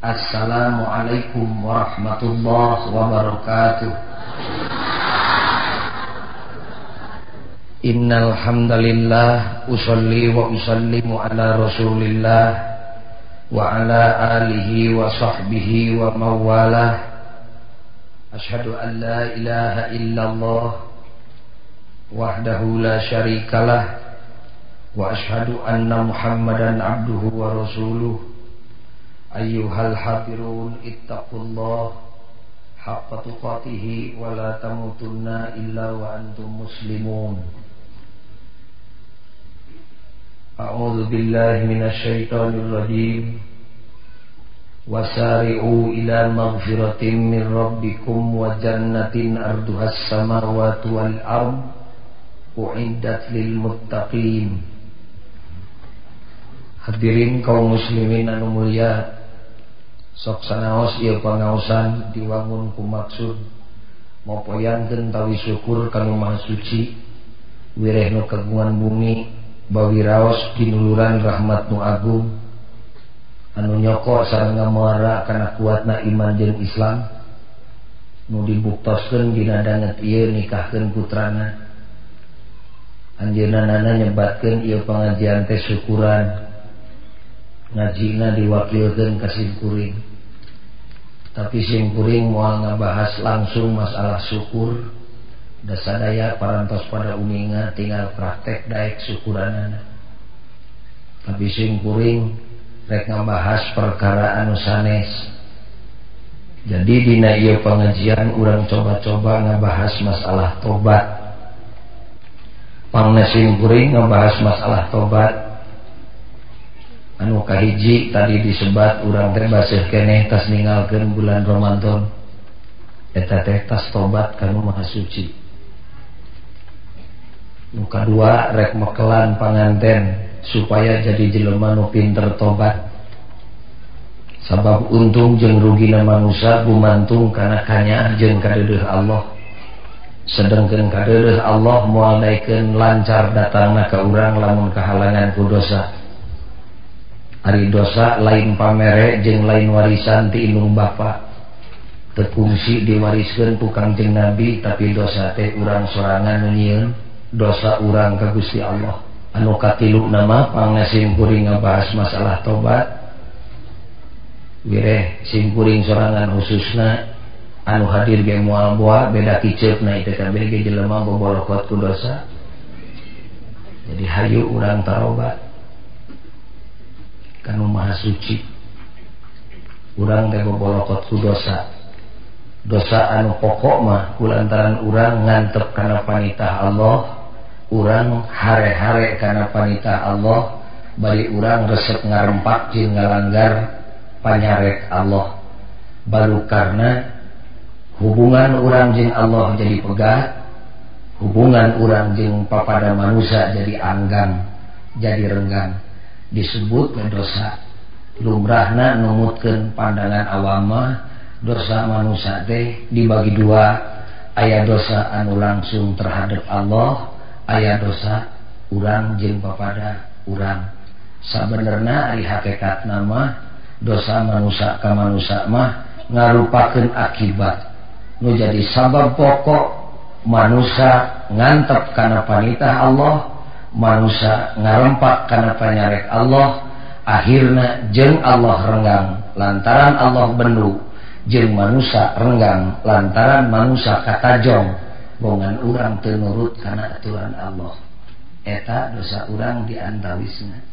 Assalamualaikum warahmatullahi wabarakatuh. Innal hamdalillah usolli wa usallimu ala Rasulillah wa ala alihi wa sahbihi wa mawalah Ashhadu an la ilaha illallah wahdahu la syarikalah wa ashhadu anna Muhammadan abduhu wa rasuluh أيها الحافرون اتقوا الله حق تقاته ولا تموتن إلا وأنتم مسلمون. أعوذ بالله من الشيطان الرجيم. وسارعوا إلى مغفرة من ربكم وجنة أرضها السماوات والأرض أعدت للمتقين. Hadirin kaum muslimin anu mulia sok sanaos il pangaosan diwangun kumaksud maupoyanken tawi syukur kalau maha suci wirehno kagungan bumi bawi raos kinuluran rahmat nu Agung. Anu nyoko sarangga muara karena kuat na iman jeung Islam nu dibuktoskeun dina danget ieu nikahkeun putrana. Anjeunna nana nyebatkeun ieu pengajian teh syukuran ngajina diwakilkan kuring tapi simkuring mual ngebahas langsung masalah syukur. Dasadaya parantos pada uminga tinggal praktek daek syukuran tapi simkuring rek ngebahas perkara anu sanes. Jadi dina iya pengajian orang coba-coba ngebahas masalah tobat. Pangna kuring ngebahas masalah tobat. Anu kahiji tadi disebat urang teh baseuh keneh tas ninggalkeun bulan Ramadan. Eta teh tas tobat kanu maha suci. Nu kadua rek mekelan panganten supaya jadi jelema nu pinter tobat. Sabab untung jeung rugina manusia bumantung kana kanyaan jeung kadeudeuh Allah. Sedengkeun kadeudeuh Allah moal naikeun lancar datangna ka urang lamun kahalangan ku dosa hari dosa lain pamere jeng lain warisan tilung Bapak tepungsi diwariskan tukangje nabi tapi dosa teh urang sorangan nyiun dosa urang ke Gusti Allah. Anu katilu nama kuring ngebahas masalah tobat. Wireh simpuring sorangan khususna anu hadir ge mual boa beda kicep na ITKB ge jelema bobolokot ku dosa. Jadi hayu urang tarobat. anu maha suci. Urang tebobolotot ku dosa. Dosa anu pokok mah kulantaran urang ngantep karena panitah Allah urang hare-hare karena panitah Allah bari urang resep ngarempak jin ngalanggar panyarek Allah. Baru karena hubungan urang jin Allah jadi pegat hubungan urang jin papada manusia jadi anggang jadi renggang. disebut dosa. Lumrahna numutkan pandangan awama dosa manusia teh dibagi dua. Ayat dosa anu langsung terhadap Allah ayat dosa urang jeng papada urang. Sabenerna ari hakikat nama dosa manusia ke manusia mah ngarupakan akibat. Nu jadi sabab pokok manusia ngantep karena panitah Allah manusia ngarempak karena penyarek Allah akhirnya jeng Allah renggang lantaran Allah bendu jeng manusia renggang lantaran manusia katajong. Bongan urang tenurut karena aturan Allah. Eta dosa urang diantawisna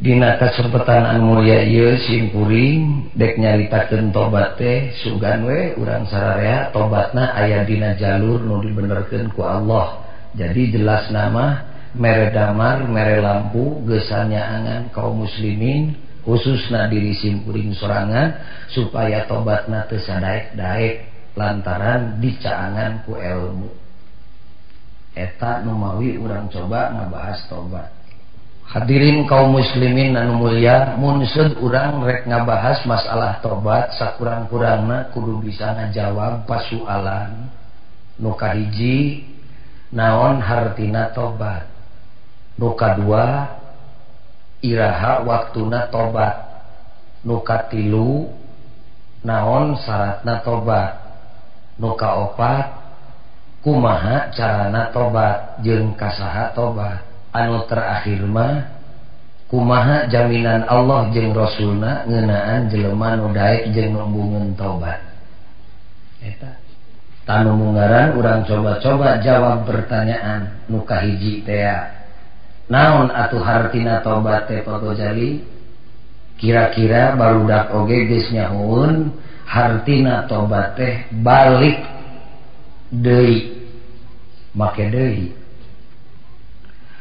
Dina kaserpetaan mulia ieu simpuring dek nyaritakeun tobat teh sugan we urang sararea tobatna aya dina jalur nu dibenerkeun ku Allah. Jadi jelas nama mere damar mere lampu gesanyaangan kaum muslimin khusus diri simpuring serangan supaya tobat sadaek-daek lantaran dicaangan ku ilmu eta Numawi urang coba ngebahas tobat. Hadirin kaum muslimin dan mulia munsud urang rek ngabahas masalah tobat sakurang-kurangna kudu bisa ngajawab pasualan. Nukahiji naon hartina tobat? nuka dua Iraha waktuna tobat nuka tilu naon syaratna tobat nuka opat kumaha carana tobat jeung kasaha tobat anu terakhir mah kumaha jaminan Allah jeung Rasulna ngenaan nu daek jeung nembungen tobat eta. Tanu munggaran urang coba-coba jawab pertanyaan nuka hiji tea. naon atuh hartina tobat teh Ghazali kira-kira barudak ogegesnyaun hartina tobat teh balik deui. Make deui.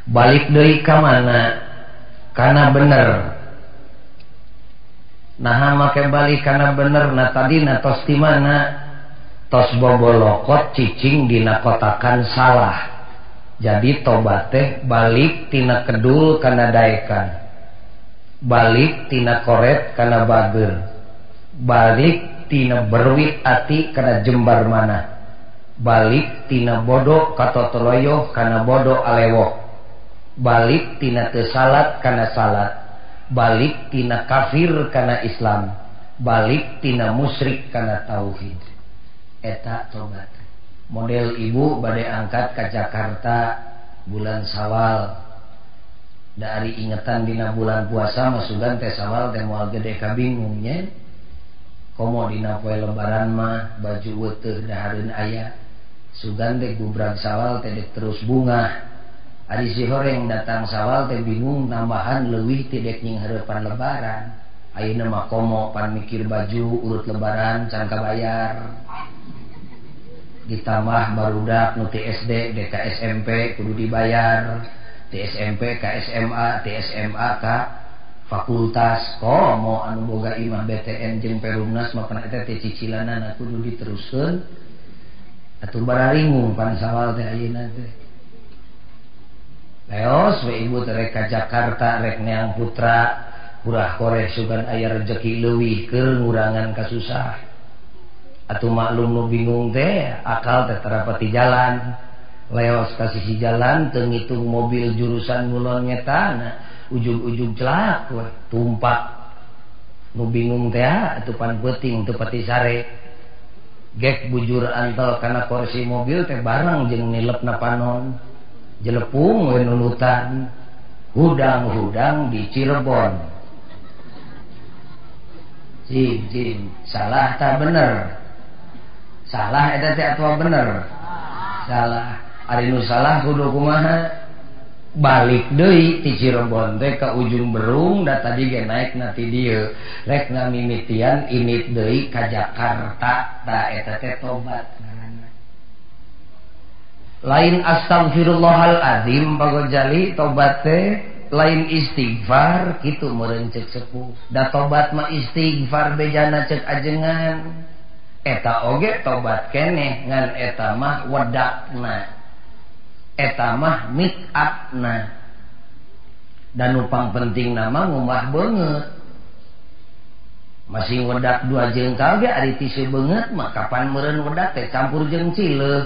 Balik deui ka mana? Kana bener. Nah make balik kana bener na tadi na tos di mana? Tos bobolokot cicing dina kotakan salah. jadi tobat teh baliktina Kedul karena daikan baliktina koret karena Bager baliktina berwit hati karena jembar mana. Baliktina bodoh katotoloyo karena bodoh alewok baliktina tesalat karena salat baliktina kafir karena Islam. Baliktina musyrik karena tauhid. Eta tobat. model ibu badai angkat ke Jakarta bulan sawal. Dari ingatan dina bulan puasa masukan teh sawal teh mual gede kabingungnya komo dina poe lebaran mah baju weteh dahareun aya. Sugan teh gubrag sawal teh terus bunga Adi si horeng datang sawal teh bingung tambahan leuwih tidak nying harapan lebaran. Ayeuna mah komo pan mikir baju urut lebaran can kabayar ditambah barudak nuti SD DK SMP kudu dibayar. TSMP KSMA TSMA K fakultas. Komo anu boga imah BTN jeung perumnas maupun eta teh cicilanan kudu diteruskeun atuh bararingung pan sawal teh ayeuna teh. Leos we ibu rek ka Jakarta rek neang putra urah korek sugan aya rejeki leuwih keur ngurangan kasusah atuh maklum nu bingung teh akal teterapati jalan. Leos kasih jalan tenghitung mobil jurusan ngulon tanah ujung-ujung celak tumpak. Nu bingung teh ah, tupan teu pati sare. Gek bujur antal karena porsi mobil teh barang jeng nilep napanon jelepung wenunutan hudang-hudang di Cirebon. Jing jing salah tak bener. salah eta teh atau bener. Salah. Arinu salah kudu kumaha? Balik deui ti Cirebon teh ka ujung Berung da tadi ge naik nanti dieu rek ngamimitian ini deui ka Jakarta ta eta teh tobat. Lain astagfirullahaladzim Jali tobat teh. Lain istighfar gitu merencek sepuh da tobat mah istighfar bejana cek ajengan. eta oge tobat kene ngan eta mah wedakna. Etamah mikatna dan upang penting nama ngumah banget masih wedak dua jengkal ge ari tisu banget mah kapan meureun wedak teh campur jeung cileuh.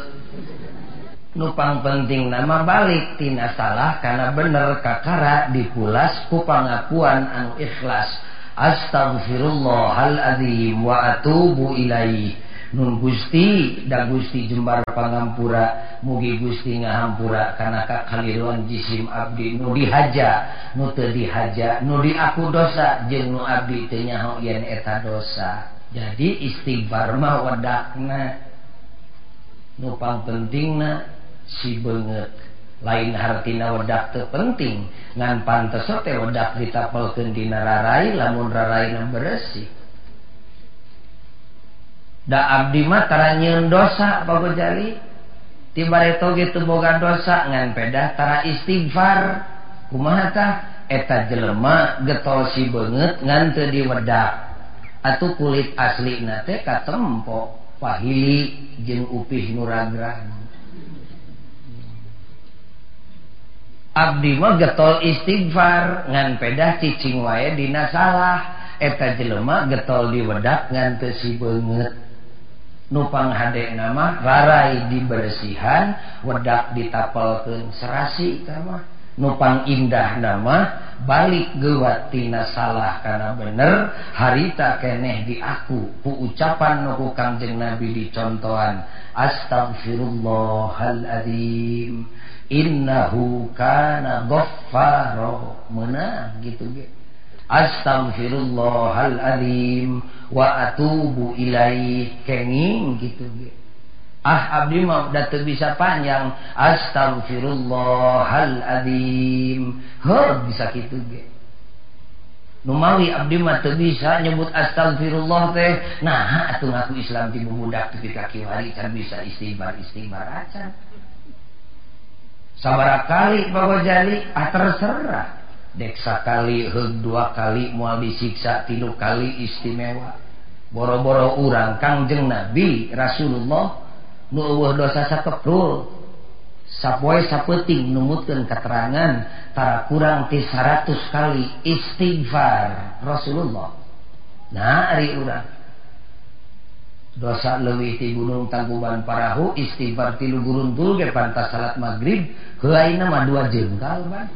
Nupang penting nama balik tina salah karena bener kakara dipulas ku pangakuan anu ikhlas. Astagfirullahaladzim wa atubu ilaihi Nun Gusti da Gusti Jembar Pangampura mugi Gusti ngahampura karena kakaliluan jisim Abdi nu dihaja nu teu dihaja nu di aku dosa jeung nu Abdi teu nyaho yen eta dosa. Jadi istighfar mah wadakna. Nu pangpentingna si beungeut lain hartina wedak teu penting. Ngan pantesote wedak ditapelkendina rarai lamun rarai bersih da Abdi matara nyeun dosa Pakjali tibareto gitu boga dosa ngan pedah tara istighfar. Kumaha tah? Eta jelema getol si beungeut ngan teu diwedak atuh kulit asli nate katempo pahili jeung upih nuragrahma Abdi mah getol istighfar ngan pedah cicing wae dina salah. Eta jelema getol diwedak ngan teu si beungeut nupang hade nama rarai dibersihan wedak ditapelkeun serasi ka mah. Nupang indah nama balik gewatina salah karena bener harita keneh di aku pu ucapan nuku kangjeng nabi di contohan. Astagfirullahaladzim innahu kana ghaffaro. Menang gitu ge. Astagfirullahaladzim wa atubu ilaih kenging gitu ge Ah abdi mah dah bisa panjang. Astagfirullahaladzim Heh bisa gitu ge. Numawi abdi mah bisa nyebut astagfirullah teh. Nah atuh ngaku Islam ti budak tapi kaki hari can bisa istighfar istighfar acan Sabara kali bawa jali. Ah terserah. Dek sakali heug dua kali mual disiksa tilu kali istimewa. Boro-boro urang kangjeng Nabi Rasulullah menguh dosa sakeprul Sapoe sapeting numutkeun keterangan tara kurang ti 100 kali istighfar Rasulullah. Nah, ari urang. Dosa leuwih ti gunung tangkuban parahu istighfar tilu guruntul ge pantas salat maghrib heulaina mah dua jengkal, Bang.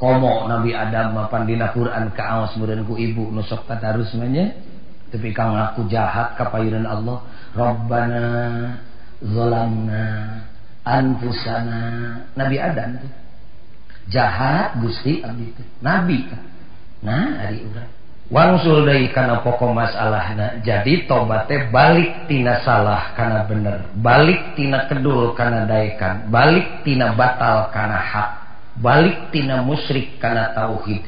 Komo Nabi Adam mapan dina Quran kaos meureun ku ibu nusok katarus mah nya. Tapi kang ngaku jahat ka Allah, Rabbana zalamna anfusana. Nabi Adam tuh. Jahat Gusti Abdi tuh. Nabi. Nah hari urang wangsul dari karena pokok masalahna. Jadi tobatnya balik tina salah karena bener. Balik tina kedul karena daikan balik tina batal karena hak. Balik tina musyrik karena tauhid.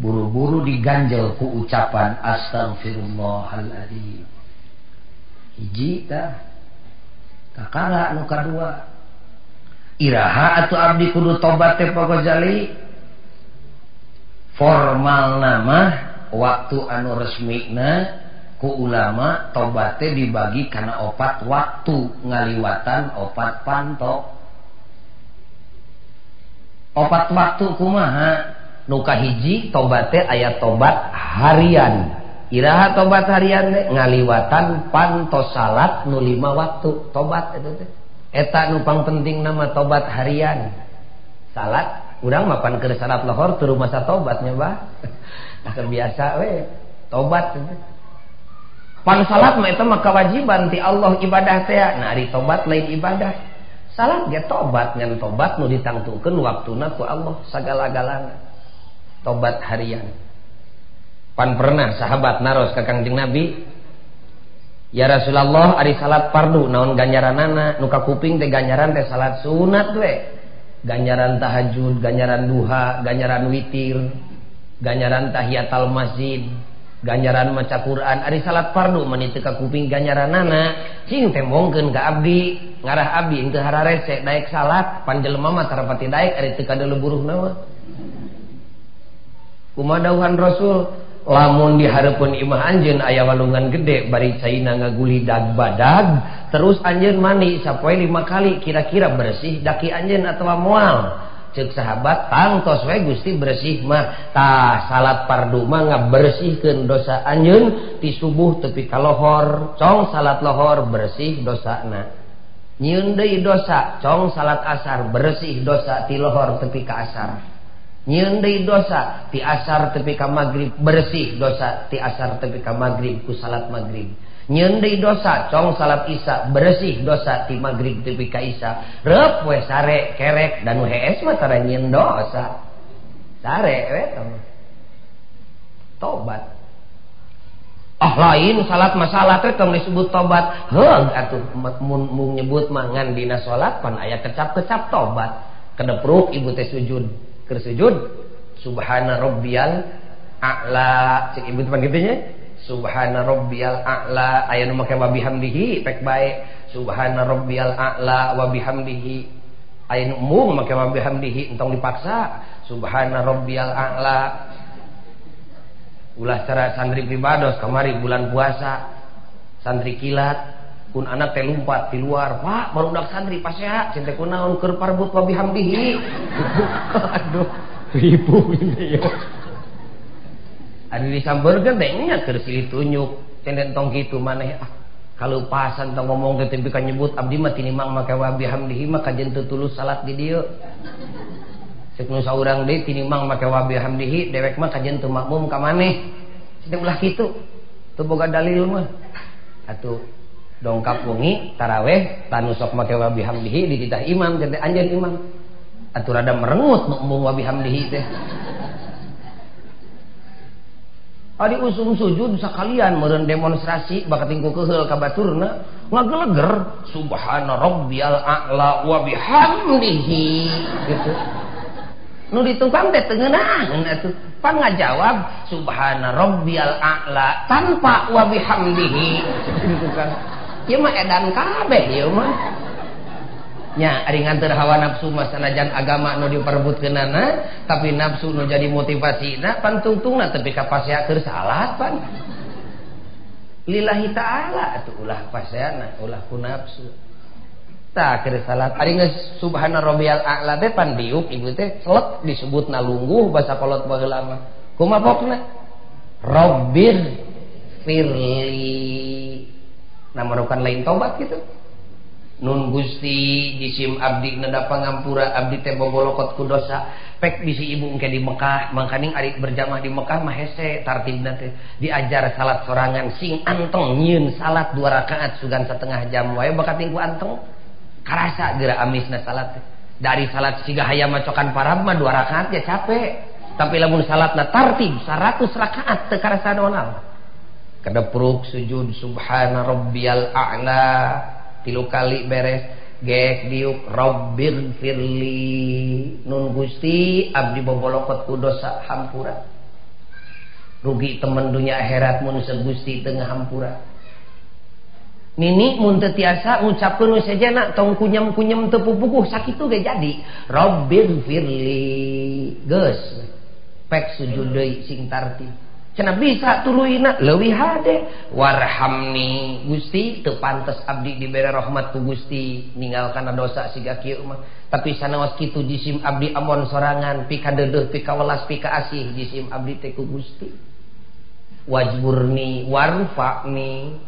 Buru-buru diganjel ku ucapan astagfirullahaladzim kakak anu dua iraha atau Abdi Kudu tobat teh Jali formal nama waktu anu resmina ku ulama tobatnya dibagi karena opat waktu ngaliwatan opat pantok opat waktu kumaha? Nuka hiji tobatnya ayat tobat harian. Iraha tobat harian deh ngaliwatan pantos salat nu lima waktu. Tobat itu teh. Eta nupang penting nama tobat harian. Salat urang mapan ke salat lohor turu masa tobatnya bah akan biasa we. Tobat itu pan salat mah itu mah kewajiban ti Allah ibadah teh nah ari tobat lain ibadah. Salat ge tobat ngan tobat nu ditangtukeun waktuna ku Allah sagala-galana. Tobat harian pan pernah sahabat naros ke Kangjeng Nabi. Ya Rasulullah Ari salat pardu naon ganjaran nana nuka kuping teh ganjaran teh salat sunat we. Ganjaran tahajud ganjaran duha ganjaran witir ganjaran tahiyatul masjid ganjaran maca Quran. Ari salat pardu menit ka kuping ganjaran nana cing tembongkeun ka abdi ngarah abdi teu hararese daek salat panjelema mah tarapati daek ari teu kada leburuh nawa. Kumadauhan Rasul lamun diharapun Imah Anjun ayah walungan gede bari caina ngaguli dag badag terus Anjun mani sappoe lima kali kira-kira bersih daki Anjun atau mual? Cek sahabat tangtos we Gusti bersih mah. Ta salat pardu mah ngabersihkeun dosa Anjun ti subuh tepi ka lohor. Cong salat lohor bersih dosana. Nyieun deui dosa cong salat asar bersih dosa ti lohor tepi ka asar. nyendai dosa ti asar tepi ka magrib bersih dosa ti asar tepi ka magrib ku salat magrib. Nyendai dosa cong salat isya bersih dosa ti magrib tepi ka isya. Rep we sare kerek dan hees mah tara nyen dosa. Sare we tobat. Oh lain salat masalah teh tong disebut tobat. Heung atuh mun, mun nyebut mangan dina salat pan aya kecap-kecap tobat. Kedepruk ibu teh sujud. Tersujud subhana rabbiyal a'la. Cek ibu teman gitunya subhana rabbiyal a'la. Aya nu make wa bihamdihi pek bae. Subhana rabbiyal a'la. Wa bihamdihi aya nu umum make wa bihamdihi entong dipaksa. Subhana rabbiyal a'la. Ulah cara santri pribados kemari bulan puasa. Santri kilat pun anak teh lumpat di luar. Pak baru udah santri pas ya cinta kunaon keur parbut babi hamdihi aduh ribu ini ya. Ada disambarkan teh nya keur silih tunjuk cenden tong kitu maneh ah kalau pasan tong ngomong teh tapi kan nyebut abdi mah tinimang make babi hamdihi mah kajen teu tulus salat di dieu. Sek nu saurang deui tinimang make babi hamdihi dewek mah kajen teu makmum ka maneh. Cinta ulah kitu teu boga dalil mah. Atuh. Dongkap wengi taraweh tanu sok make wa bihamdihi di titah imam jadi anjeun imam. Atuh rada merengut makmum wa teh. Adi usum sujud sekalian meren demonstrasi bakat tingku kehel kabaturna ngageleger subhana rabbiyal a'la wa bihamdihi gitu. Nu ditungkang teh tengeunang atuh pan ngajawab subhana rabbiyal a'la tanpa wa bihamdihi gitu kan ieu mah edan kabeh ieu mah. Nya ari nganter hawa nafsu mah sanajan agama nu diperebutkeunana tapi nafsu nu jadi motivasina pan tungtungna tapi kapasya keur salat pan. Lillahi ta'ala atuh ulah paseana ulah ku nafsu. Tak keur salat ari geus subhana rabbiyal a'la teh pan diuk ibu teh selek disebutna lungguh basa kolot baheula mah. Kumaha pokna rabbir firli memerlukan lain tobat gitu. Nun Gusti jisim Abdi nada pangampura Abdi tebogolokot kudosa pek bisi ibu engke di Mekah mangkaning ari berjamaah di Mekah mah hese tartib nanti diajar salat sorangan sing anteng nyieun salat dua rakaat sugan setengah jam. Wae bakat tingku anteng. Karasa geura amisna salat dari salat siga hayam macokan parab mah dua rakaat ya capek. Tapi lamun salatna tartib 100 rakaat teu karasa donal kedepruk sujud subhana rabbiyal a'la. Tilu kali beres gek diuk Robbir firli. Nun Gusti Abdi bobolokot ku dosa hampura. Rugi temen dunia akhirat mun Gusti tengah hampura. Nini mun tiasa ngucapkeun saja nak tong kunyem kunyem tepu pupuh sakitu ge jadi. Robbir firli. Geus. Pek sujud deui sing tartib Cena bisa tuluina leuwih hade. Warhamni Gusti teu pantes abdi dibere rahmat ku Gusti ninggalkana dosa siga kieu mah. Tapi sanaos kitu jisim abdi amon sorangan pika deudeuh pika welas pika asih jisim abdi teh ku Gusti. Wajburni warfa'ni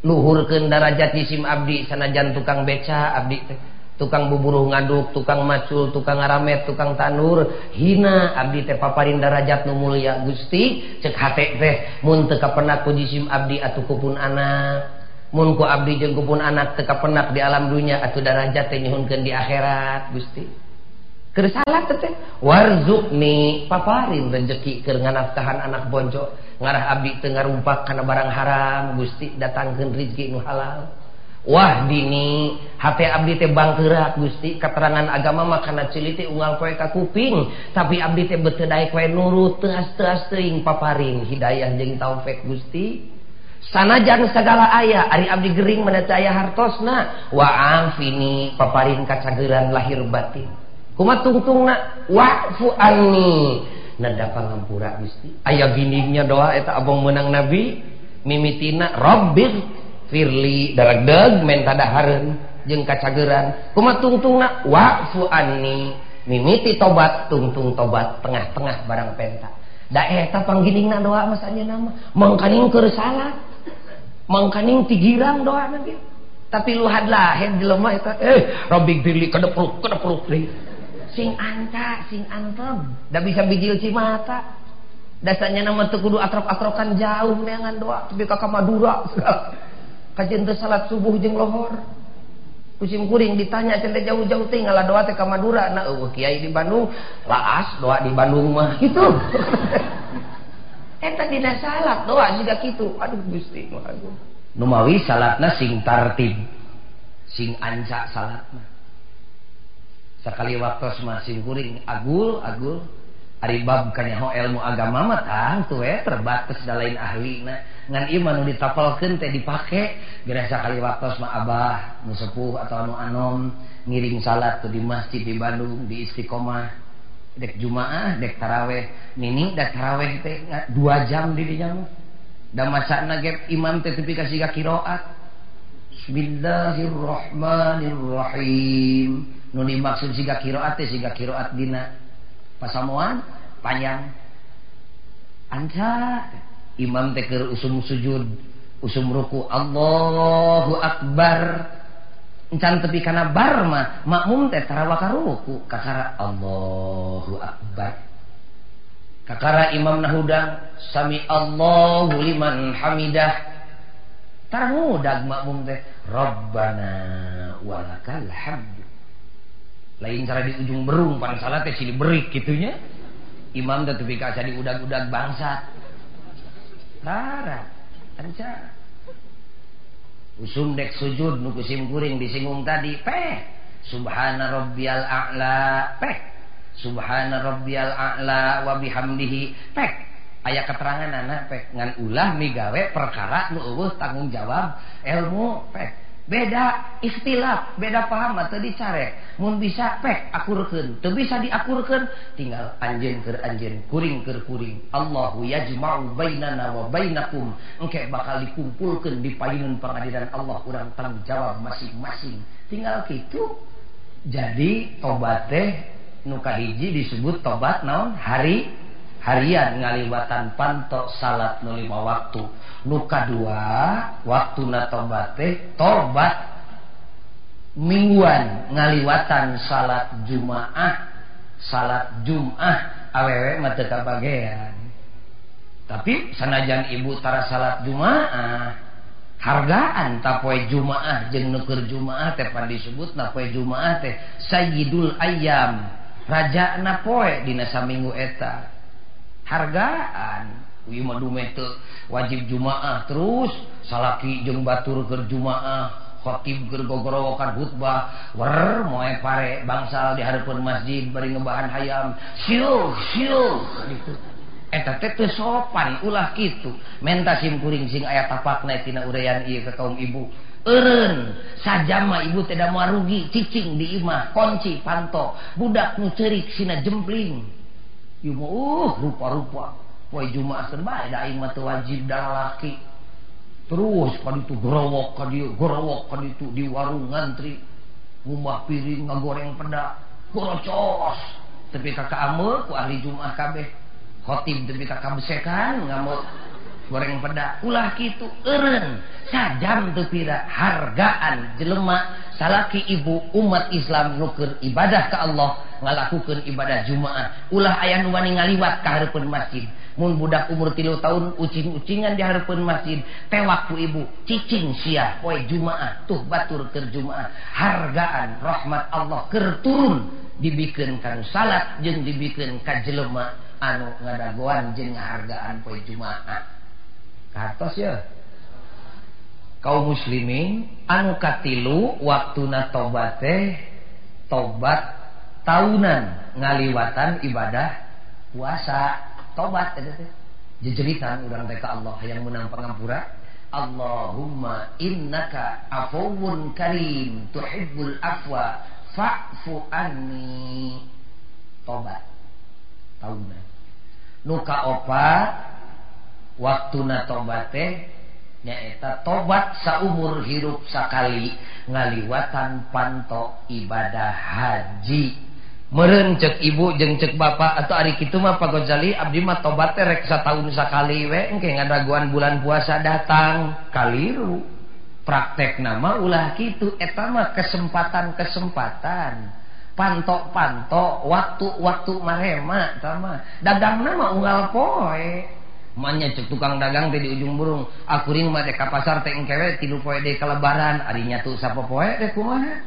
luhurkeun darajat jisim abdi sanajan tukang beca abdi teh. tukang buburuh ngaduk tukang macul tukang ngaramet tukang tanur. Hina Abdi teh paparin darajat nu mulia Gusti. Cek hate teh mun teu kapenak ku jisim abdi atuh kupun anak. Mun ku abdi jeung kupun anak teu kapenak di alam dunya atuh darajat teh nyuhunkeun di akhirat Gusti. Keur salah teh warzuqni paparin rezeki keur nganafkahan anak bonco. Ngarah abdi teu ngarumpak kana barang haram Gusti datangkeun rezeki nu halal. Wah dini HP Abdi teh gerak Gusti. Keterangan agama makanan ciliti unggal poe ka kuping. Tapi Abdi teh bete daek wae nurut teas-teas teuing paparing. Hidayah jeung taufik Gusti. Sanajan segala ayah ari Abdi gering menecaya hartosna. Wa amfini paparing kacageran lahir batin. Kuma tungtungna? Wa'fu anni. Nada pangampura Gusti. Aya giningnya doa eta abang menang nabi. Mimitina rabbir. Firly daregdeg menta dahareun jeung kacageran kuma tungtungna? Wa'fu anni mimiti tobat tungtung tobat tengah-tengah barang penta. Da eh, eta panggilinna doa mas anjeunna mah mangkaning keur salat. Mangkaning tigirang doa nanti tapi luhad lahen jelema eta eh robbi firli kedepruk kedepruk deui sing anta sing antem da bisa bijil cimata dasarnya nama tekudu atrok-atrokan jauh neangan doa. Tapi kakak madura segala. kajente salat subuh jeung lohor. Kucing-kuring ditanya cendek jauh-jauh tinggal doa teh ka Madura? Na eueuh kiai di Bandung. Laas doa di Bandung mah. Gitu. Eta dina salat doa juga gitu aduh gusti mah numawi nu mawi salatna sing tartib sing anca salatna. Sakali waktu mah sing kuring agul agul. Aribab kanyaho ilmu agama mah tang tuh eh, terbatas da lain ahli na ngan ieu mah nu ditapelkeun teh dipake gerasa kali waktos mah abah nu sepuh atau anu anom ngiring salat tuh di masjid di Bandung di Istiqomah. Dek Jumaah dek taraweh. Nini dek taraweh teh dua jam dirinya mah. Da masana ge imam teh tepi ka siga qiraat Bismillahirrahmanirrahim. Nu dimaksud siga qiraat teh siga qiraat dina. pasamuan panjang. Anta imam teker usum sujud usum ruku. Allahu Akbar. Encan tepi kana bar mah makmum teh tarawa ruku. Kakara Allahu Akbar. Kakara imam nahudang sami Allahu liman hamidah. Tarawa makmum teh. Rabbana walakal hamd. lain cara di ujung berung pan salah teh sini berik gitunya. Imam teh tepi kaca di udag-udag bangsa darah anca. Usum dek sujud nuku simkuring disinggung tadi peh. Subhana rabbiyal a'la peh. Subhana rabbiyal a'la wa bihamdihi peh. Ayat keterangan anak peh. Ngan ulah migawe perkara nu eueuh tanggung jawab ilmu peh. beda istilah beda paham atau dicare. Mau bisa pek akurkan tuh bisa diakurkan tinggal anjen ke anjen kuring ke kuring. Allahu yajma'u bainana wa bainakum. Engke bakal dikumpulkan di payungan pengadilan Allah kurang tanggung jawab masing-masing. Tinggal gitu jadi tobat teh nuka hiji disebut tobat naon? Hari harian ngaliwatan pantok salat nulima waktu. Luka dua waktu na tobateh tobat mingguan ngaliwatan salat jumaah salat jumah awewe mata bagian tapi sanajan ibu tara salat jumaah hargaan tapoe jumaah jeng nuker jumaah teh pan disebut napoe jumaah teh sayyidul ayam raja napoe dina saminggu eta. hargaan. Wajib jumaah terus. Salaki jeng Batur berjumaahkhotibgergogorokan khutbah. Wer moe pare bangsal di hadapan masjid bari ngebahan hayam. Siuh siuh gitu. Eta teh teu sopan ulah kitu. Menta simkuring sing aya tapakna tina uraian ieu ka kaum ibu. Eureun sajama ibu teh da rugi cicing di imah kunci panto. Budak nu ceurik sina jempling. uh rupa-rupa. Woi Jumaah serba wajib darlaki terus kan itu gerowok ka dia gerowok ka itu di warung ngantri. Ngumbah piring ngagoreng peda. Gorocos. Tapi kakak amel ku ahli Jumaah kabeh. Khotib tapi kakak besekan ngamuk goreng peda. Ulah gitu eren sajam tepira hargaan jelemak salaki ibu umat Islam nuker ibadah ke Allah ngalakukan ibadah Jumaah. Ulah ayah nuwani ngaliwat ka harapun masjid. Mun budak umur tilu tahun ucing-ucingan di harapan masjid. Tewak ku ibu cicing sia poe Jumaah. Tuh batur ker Jumaah. Hargaan rahmat Allah ker turun. Dibikin kan salat jeung dibikin ka jelema anu ngadagoan jeung hargaan poe Jumaah. Katos ya. Kaum muslimin anu katilu waktuna tobat teh tobat tahunan ngaliwatan ibadah puasa. Tobat itu teh jejeritan urang teh Allah yang menang pangampura Allahumma innaka afuwun karim tuhibbul afwa fa'fu anni. Tobat tahunan nuka opat waktu na tobateh nyaeta tobat saumur hirup sakali ngaliwatan panto ibadah haji. Meren cek ibu jeng cek bapak atau hari itu mah Pak Ghazali abdi mah tobat teh rek satahun sakali we engke ngadaguan bulan puasa datang. Kaliru praktek nama ulah kitu eta mah kesempatan-kesempatan. Pantok-pantok waktu-waktu marema tama dagang nama unggal poe. Manya cek tukang dagang teh di ujung burung. Aku ring mah ka pasar teh engkewe tilu poe de kalebaran adinya tuh sapa poe deh kumaha?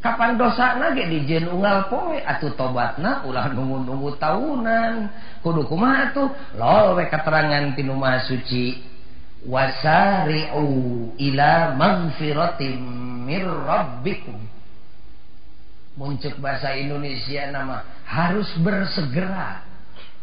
Kapan dosa lagi di jen unggal poe? Atuh tobatna ulah nunggu-nunggu tahunan. Kudu kumaha tuh? Lol we keterangan tinu maha suci. Wasari'u ila magfiratim mir rabbikum. Muncul bahasa Indonesia nama harus bersegera.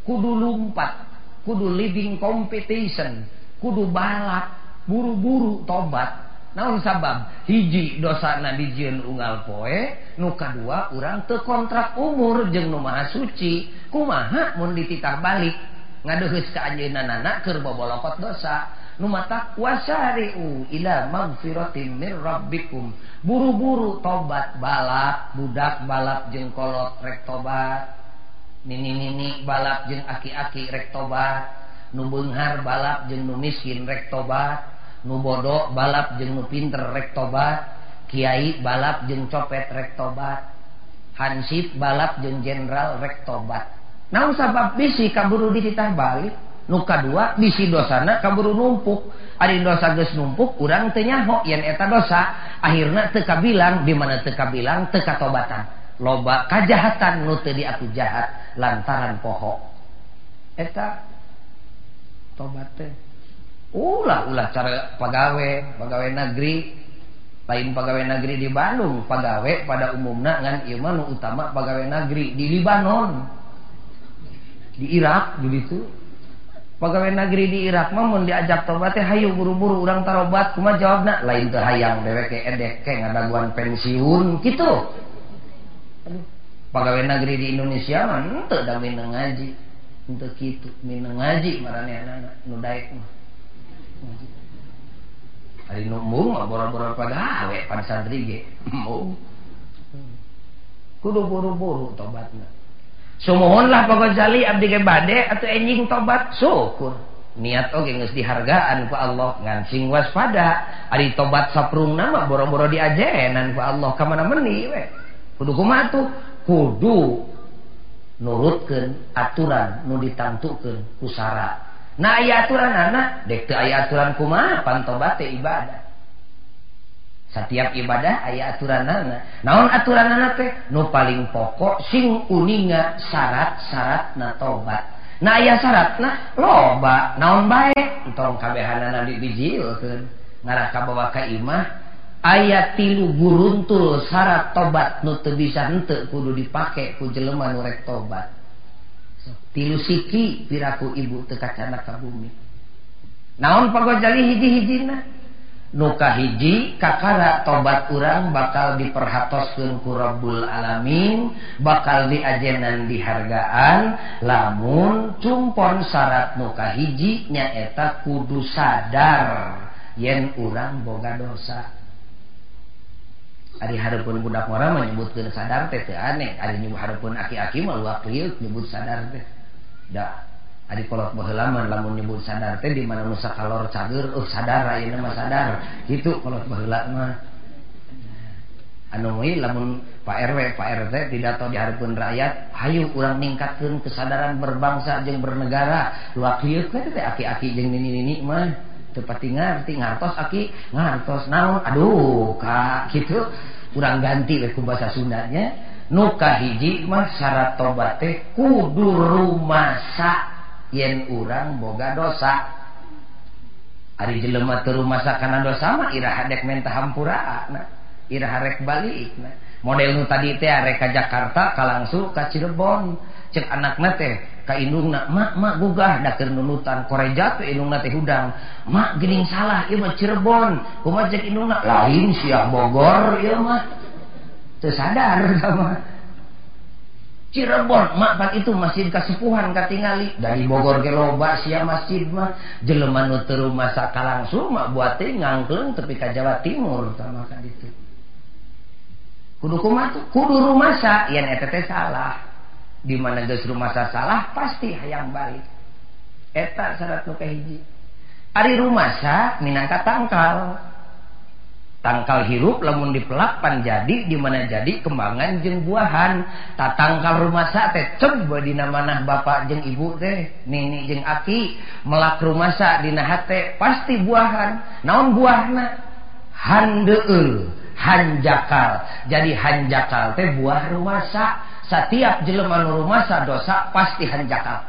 Kudu lompat kudu living competition. Kudu balap. Buru-buru tobat. Naon sabab? Hiji dosa dijieun unggal poe nu kadua urang teu kontrak umur jeung nu maha suci. Kumaha mun dititah balik? Ngaduhus keanjinan keur bobolokot dosa. Nu mata wasariu ila magfiratin mir rabbikum. Buru-buru tobat balap budak balap jengkolot rek tobat. nini-nini balap jeung aki-aki rektobat nubenghar balap jeung nu miskin rektobat nubodo balap jeung rek rektobat Kyai balap jeung copet rektobat Hansip balap jeung Jenderal rektobat nah sabab bisi kaburu di kita balik. Nuka dua bisi dosana kaburu numpuk. Ada dosa ges numpuk kurang tenyaho yen eta dosa. Akhirnya teka bilang di mana teka bilang teka tobatan loba kajahatan nu teu diaku jahat. lantaran pohok. Eta tobat ulah ulah cara pegawai pegawai negeri. Lain pegawai negeri di Bandung pegawai pada umumnya ngan ilmu nu utama pegawai negeri di Libanon. Di Irak begitu pegawai negeri di Irak mah mun diajak tobat teh hayu buru-buru urang tarobat. Kumaha jawabna? Lain teu hayang dewek ke edek ke ngadaguan pensiun gitu. pegawai negeri di Indonesia untuk da ngaji. Untuk gitu min ngaji marahboro pegawai pan santri kudu buru-buru tobat semohonlah pokok jali abdi ke bade atau enjing tobat. Syukur. Niat oke geus dihargaan ku Allah. Ngancing waspada. Ari tobat saprung nama boro-boro diajenan ku Allah kamana meni we. Kudu kumatuh kudu nurutkan aturan nu ditantukan kusara nah aturan anak dek aya aturan kuma pantobate ibadah. Setiap ibadah aya aturan anak naon aturan anak teh? Nu paling pokok sing uninga syarat-syarat na tobat. Nah aya syaratna loba. Naon baik entong kabehanana dibijilkeun dijilkeun. Ngarah kabawa ka imah ayat tilu guruntul syarat tobat nutu bisa henteu kudu dipake ku jelema nurek tobat. Tilu siki piraku ibu teka cana kabumi naon pagojali hiji hijina nuka hiji kakara tobat urang bakal diperhatoskeun ku Rabbul alamin bakal diajenan dihargaan lamun cumpon syarat nuka hiji nyaeta kudu sadar yen urang boga dosa. Ari harapun budak orang menyebutkan sadar teh aneh. Harpun aki-aki nyebut sadar teh. Kalau halaman lamun nyebut sadar teh di mana nusa kalor cager oh sadar ayeuna mah sadar. Itu mah. Anu anomui lamun Pak RW Pak RT tidak tahu diharapkan rakyat hayu urang meningkatkan kesadaran berbangsa jeung bernegara. Wakil teh aki-aki jeung ini ini mah. tepati ngarti ngartos aki ngartos naon. Aduh ka gitu. Urang ganti we ku bahasa Sundanya. Nuka hiji mah syarat tobat teh kudu rumasa. Yen urang boga dosa. Ari jelema teu rumasa kana dosa mah iraha dek menta hampura nah iraha rek balik nah model nu tadi teh rek ka Jakarta ka langsung ka Cirebon. Cek anakna teh kainung makmak gugah dakir nunutan. Korejat inung teh hudang. Mak gening salah ieu mah Cirebon. Kumaha cek inung lain sia Bogor ieu mah. Teu sadar sama Cirebon mak itu masjid kasepuhan katingali. Dari Bogor ke loba sia masjid mah. Jelema nu teu masa langsung mak buat ngangkleung tepi ka Jawa Timur sama kan itu kudu kumaha kudu rumasa yen eta teh salah. di mana geus rumah salah pasti hayang balik. Eta syarat nu kahiji Ari rumasa minangka tangkal. Tangkal hirup lamun dipelakpan jadi di mana jadi kembangan jeng buahan. Tak tangkal rumasa teh coba dina manah bapak jeng ibu teh nini jeng aki. Melak rumasa dina hate pasti buahan. Naon buahna? Handeul hanjakal. Jadi hanjakal teh buah rumahsa setiap jeleman rumahsa dosa pasti hanjakal.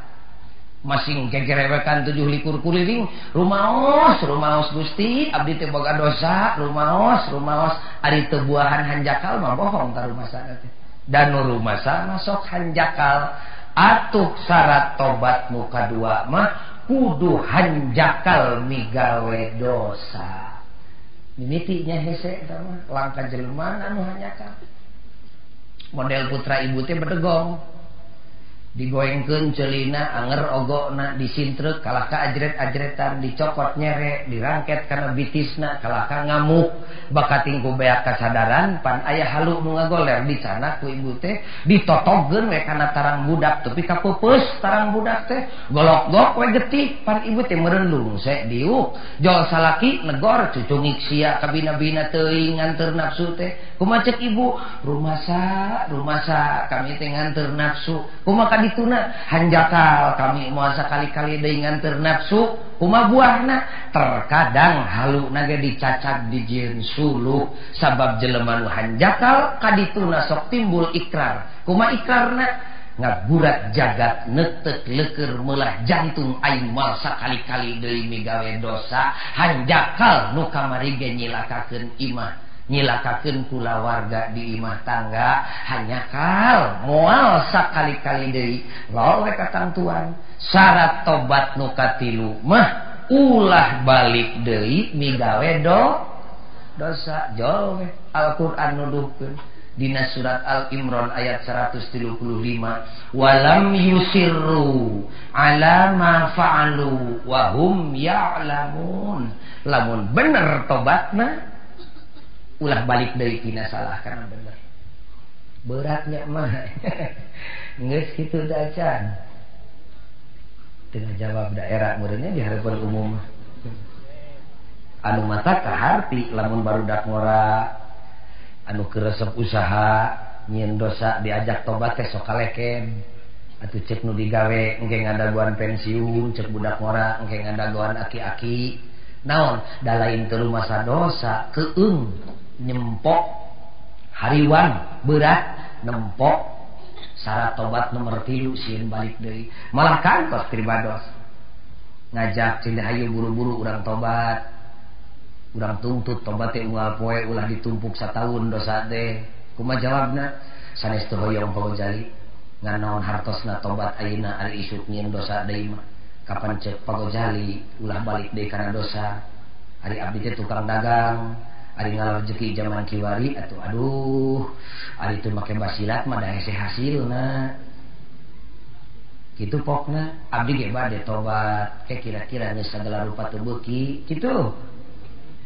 Masing kegerewekan tujuh likur kuliling rumaos rumaos gusti. Abdi teh boga dosa. Rumaos rumaos. Ari teu buahan hanjakal mah bohong ta rumahsa teh. Dan rumahsa masuk hanjakal. Atuh syarat tobat muka dua mah kudu hanjakal migawe dosa. Mimitinya hese sama langkah jelema anu hanjakal model putra ibu teh bedegong digoengkeun celina anger ogona disintrut kalah ka ajret-ajretan dicokot nyere dirangket kana bitisna kalah ka ngamuk bakat tingku beak kasadaran pan aya halu nu ngagoler di sana ku ibu teh ditotogeun we kana tarang budak tapi kapupus tarang budak teh golok-golok we getik pan ibu teh merendung se diuk jol salaki negor cucu ngiksia kabina-bina teuing nganter nafsu teh kumaha ibu? Rumasa rumasa kami teh nganter nafsu kumaha ituna hanjakal kami muasa kali-kali dengan ternafsu Uma buahna. Terkadang halu naga dicacat di jin suluh. Sabab jelemanu hanjakal kadituna sok timbul ikrar. Kuma ikrarna ngagurat jagat netek leker melah jantung aing mal sakali-kali deui migawe dosa. Hanjakal nu kamari genyilakakeun imah. nyilakakeun kula warga di imah tangga hanya kal moal sakali-kali deui. Lawe katang tuan syarat tobat nu katilu mah ulah balik deui migawe do dosa. Jolwe Al-Quran nuduhkeun. Dina surat Al-Imran ayat 135 Walam yusirru ala ma fa'alu wahum ya'lamun. Lamun bener tobatna ulah balik dari Cina salah karena ah, bener beratnya mah. Nggak gitu dacan. Dengan jawab daerah murnya di harapan umum. Anu mata ke hati lamun baru dak ngora. Anu keresep usaha nyin dosa diajak tobat teh sok kaleken. Atuh cek nu digawe engke ngadaguan pensiun cek budak ngora engke ngadaguan aki-aki. Naon? Dalain teu masa dosa keung. nyempok hariwan berat nempok. Syarat tobat nomor tilu sin balik dari malah kantos tribados. Ngajak cinta hayu buru-buru urang tobat. Urang tuntut tobat teh unggal poe ulah ditumpuk satahun dosa teh. Kuma jawabna sanes hoyong pagojali nganaon hartosna tobat ayeuna ari isuk nyieun dosa deui mah. Kapan cek pagojali ulah balik deui kana dosa? Ari abdi teh tukang dagang. Ari nga rezeki zaman Kiwari atau aduh. Ari itu make basilat hasil nah Kitu pokna Abdi ge bade tobat. Ke kira-kiranya segala rupa beuki. Kitu.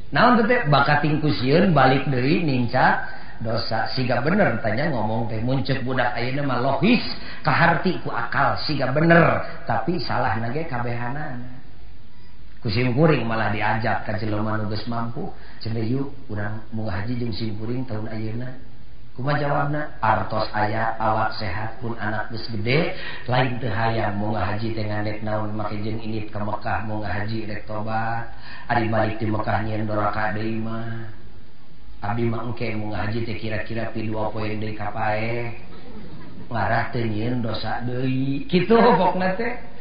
Naon teh bakat tingkusiun balik deui ninca dosa. Siga bener tanya ngomong teh muncul budak ayeuna mah lohis. Kaharti ku akal siga bener. Tapi salah nage kabehanana simkuring malah diajak ke nu Nugas mampu. Cende yuk urang mu haji jeung simkuring tahun ayeuna. Kuma jawabna? Artos aya awak sehat pun anak geus gede. Lain teu hayang mau haji teh ngandek naon make jeung ini ka Mekah. Mau haji rek tobat. Ari balik di Mekah nyen doraka deui mah. Abdi mah engke mau haji teh kira-kira pi 2 poe deui ka pae ngarah teh nyieun dosa deui. Kitu pokna teh.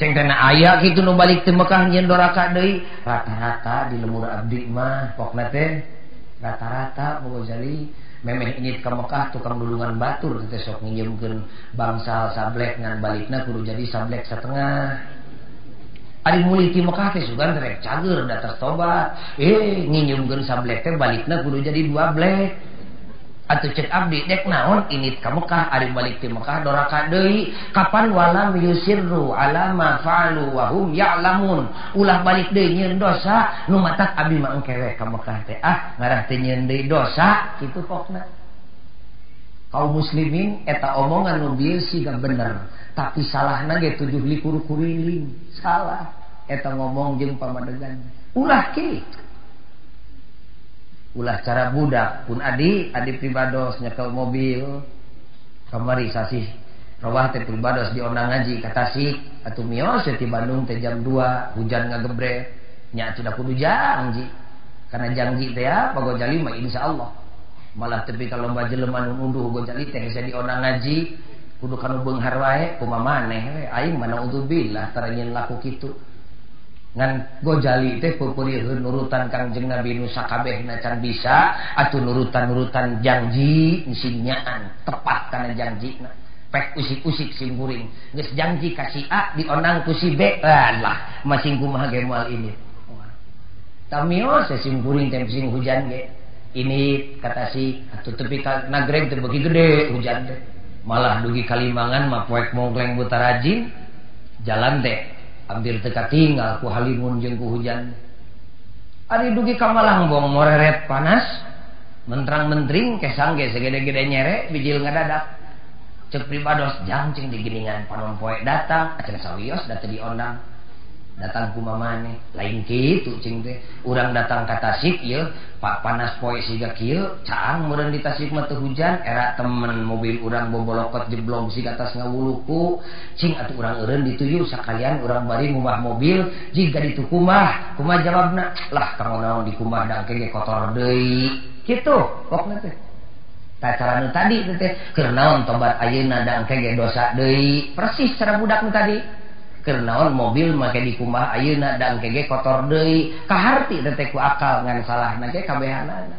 aya gitu nubalik Mekah Yendoraka deui. Rata-rata di lembur pokna teh rata-rata Bogozali memeh ini ke Mekah tukang dulungan Batur teh sok minjemkan bangsal sablek ngan balikna kudu jadi sablek setengah Ari mulih ti Mekah teh sugan rek cager datar tobat. Eh nginjemkeun sablek teh balikna kudu jadi dua blek. Atuh cek abdi dek naon? Ini ka Mekah ari balik ti Mekah doraka deui. Kapan walam yusirru alama fa'alu wa hum ya'lamun? Ulah balik deui nyeun dosa nu matak abdi mah engkewe ka Mekah teh. Ah ngarah teh nyeun deui dosa kitu pokna. Kaum muslimin eta omongan nu bieu siga bener. Tapi salahna ge tujuh likur kuriling salah. Eta ngomong jeung pamadegan. Ulah kitu ulah cara budak pun Adi Adi pribados nyekel mobil. Kamari sasih rawah teh pribados diondang ngaji ka Tasik. Atau mios di Bandung teh jam 2 hujan ngagebre. Nya sudah kudu janji karena janji teh ya gojali mah insya Allah malah tapi kalau lomba jelema nu unduh gojali teh bisa diondang ngaji. Kudu kanu beunghar wae kumaha maneh aing mana udzubillah tara laku kitu. ngan gojali teh pupulihun nurutan kangjeng Nabi Nusa kabeh nacan bisa. Atau nurutan-nurutan janji misinyaan tepat karena janji na pek usik-usik sing guring. Geus janji ka si A dionang ku si B. Lah masing kumaha ge moal ini. Tamio oh, sing guring teh sing hujan ge. Ini kata si atuh tepi ka nagreg teh beuki gede hujan teh. Malah dugi Kalimangan mah poek mongkleng buta rajin. Jalan teh hampir teka tinggal ku Halimun jengku hujan. Ari dugi kamalangmbong moreret panas mentrang mentring kesang ge segede-gede nyere bijil ngadadak. Cek pribados jangcing diginingan panompoek datang acan sawios data diondang. datang kuma maneh lain gitu cing teh. Urang datang ke Tasik ya Pak panas poe siga kieu. Caang meureun di Tasik mah teu hujan. Era temen mobil urang bobolokot jeblong siga atas ngawuluku. Cing atuh urang eureun dituyu sakalian urang bari ngubah mobil. Jiga ditu kumah kumaha jawabna. Lah kamu naon di kumah da ge kotor deui. Kitu pokna teh. Cara tadi teh keur naon tobat ayeuna da ge dosa deui. Persis cara budak tadi. kenaon mobil make dikumbah ayeuna dan kege kotor deui. Kaharti teh ku akal ngan salah ge kabehanana.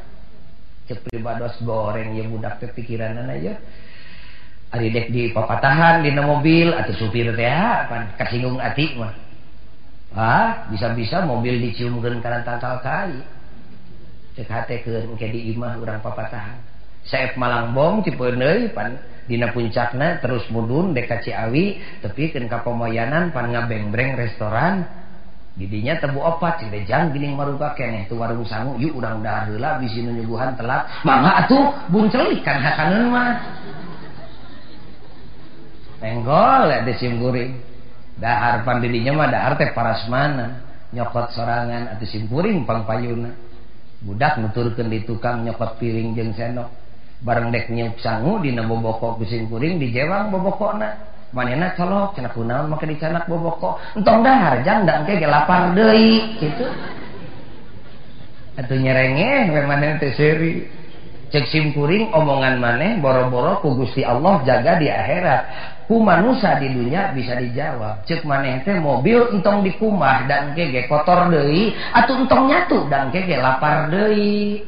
Cek pribados goreng ya budak teh pikiranana ya ari dek di papatahan dina mobil atau supir teh ah, pan kasinggung ati mah. Ah bisa-bisa mobil diciumkeun kana tangkal kali cek hatekeun ke di imah urang papatahan. Saep malang bom tipe deui pan. Dina puncakna terus mudun DKC Awi tapi ka Pamoyanan pan ngabengbreng restoran didinya tebu opat cik jang gining maruga keneh tu warung sangu yuk urang udah heula bisi nyuguhan telat mangga atuh buncelik kan hakaneun mah Tenggol ya sim guring. Dahar pandidinya mah dahar teh parasmana. Nyokot sorangan atuh sim guring pang payuna. Budak nuturkeun di tukang nyokot piring jeung sendok. bareng deknya sangu di bobokok bising kuring di Jewang bobokok na. Manena colok cenah kunaon maka dicanak boboko. Bobokok entong dahar jang da ke lapar deui kitu atuh nyerengeh we manena teh seuri. Cek simkuring omongan maneh boro-boro ku Gusti Allah jaga di akhirat. Ku manusia di dunia bisa dijawab. Cek maneh teh mobil entong di kumah dan kege kotor deui. Atuh entong nyatu dan kege lapar deui.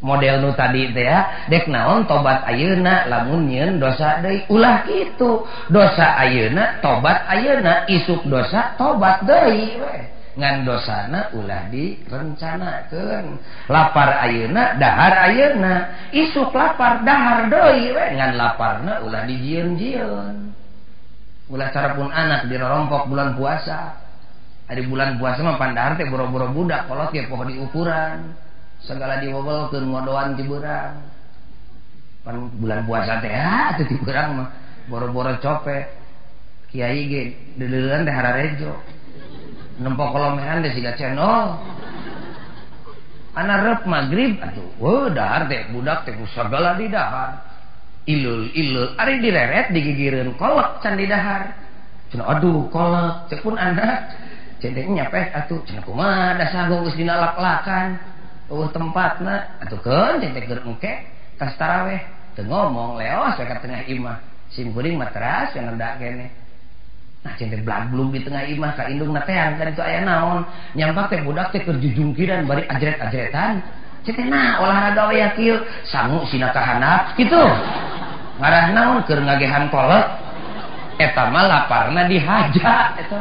model nu tadi ya. Dek naon tobat ayeuna lamun nyeun dosa deui. Ulah kitu dosa ayeuna tobat ayeuna. Isuk dosa tobat deui. We ngan dosana ulah direncanakeun. Lapar ayeuna dahar ayeuna. Isuk lapar dahar deui. We ngan laparna ulah dijieun-jieun. Ulah cara pun anak dirorompok bulan puasa. Hari bulan puasa mah pandahar teh boro-boro budak kolot ge poho diukuran. segala diwowol ke ngodoan tiburang pan bulan puasa teh ah, atau tiburang mah. Boro-boro cope. Kiai ge dedelan teh hararejo nempok kolomean teh siga channel anak rep maghrib atuh. Wah dahar teh budak teh segala di dahar. Ilul ilul ari direret digigireun kolak can di dahar. Cina aduh kolak cek pun anak. Cendeknya nyapeh atuh. Cina kumaha dasar geus dinalak-lakan? uh tempat na atuhkan jentik germuke tas taraweh. Teu ngomong leos ka tengah imah. Sim kuring materas yang ngendak kene. Nah jentik belum di tengah imah ka indung natean kan itu aya naon? Nyampak teh budak teh keur jujungkiran bari ajret-ajretan. Cetena olahraga wayah kieu sangu sina kahanap gitu ngarah naon keur ngagehan kolot eta mah laparna dihaja eta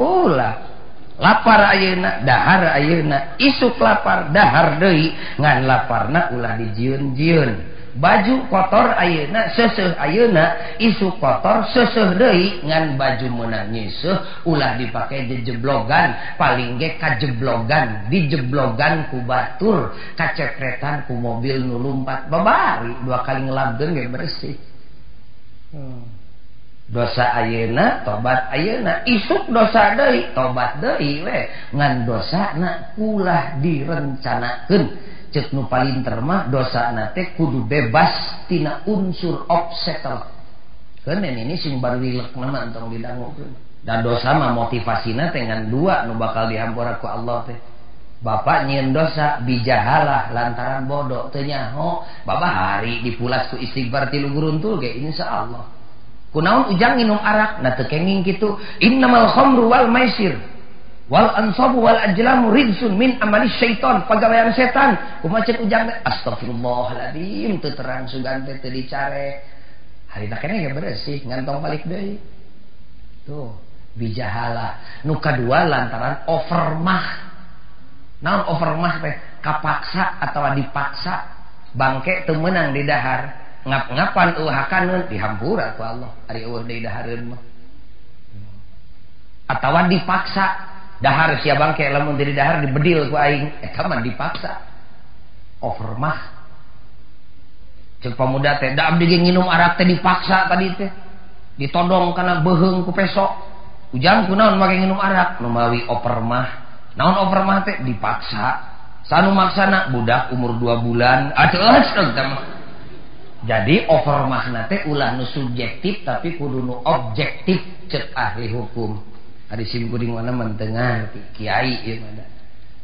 ulah. lapar ayeuna dahar ayeuna isuk lapar dahar deui ngan laparna ulah dijieun-jieun baju kotor ayeuna seseuh ayeuna isuk kotor seseuh deui ngan baju meunang nyeuseuh ulah dipake jejeblogan paling ge kajeblogan dijeblogan ku batur kacepretan ku mobil nu lumpat babari dua kali ngelabdeun ge bersih hmm. dosa ayeuna tobat ayeuna. Isuk dosa deui tobat deui we. Ngan dosana ulah direncanakeun. Cek nu paling mah dosana teh kudu bebas tina unsur obstacle kenen ini sing baru dilek nama antong didangukeun. Dan dosa mah motivasina teh ngan dua nu bakal dihampura ku Allah teh. Bapak nyin dosa bijahalah lantaran bodoh teu nyaho. Bapak hari dipulas ku istighfar tilu guruntul ge insyaallah. Kunaon ujang minum arak? Na tekenging gitu innamal khamru wal maisir. Wal ansabu wal ajlamu ridsun min amali syaiton pagawean setan. Kumacet ujang? Astagfirullahaladzim teu terang sugan teh teu dicare. Hari tak kene ya bersih ngantong balik deui. Tuh bijahala nu kadua lantaran overmah naon overmah teh? Kapaksa atau dipaksa. Bangke teu meunang di dahar ngap-ngapan uhakanun dihampura ku Allah. Ari eueuh deui dahareun mah. Atawa dipaksa. Dahar sia bangke lamun jadi dahar dibedil ku aing. Eh, Eta mah dipaksa. Over mah. Cek pemuda teh da abdi ge nginum arak teh dipaksa tadi teh. Ditodong kana beheung ku pesok ujang ku naon make nginum arak nu mawi over mah. Naon over mah teh? Dipaksa. Sanu maksana budak umur dua bulan. Atuh mah. jadi over makna teh ulah nu subjektif tapi kudu nu objektif cek ahli hukum. Hari simkuring mana mendengar kiai ya mana.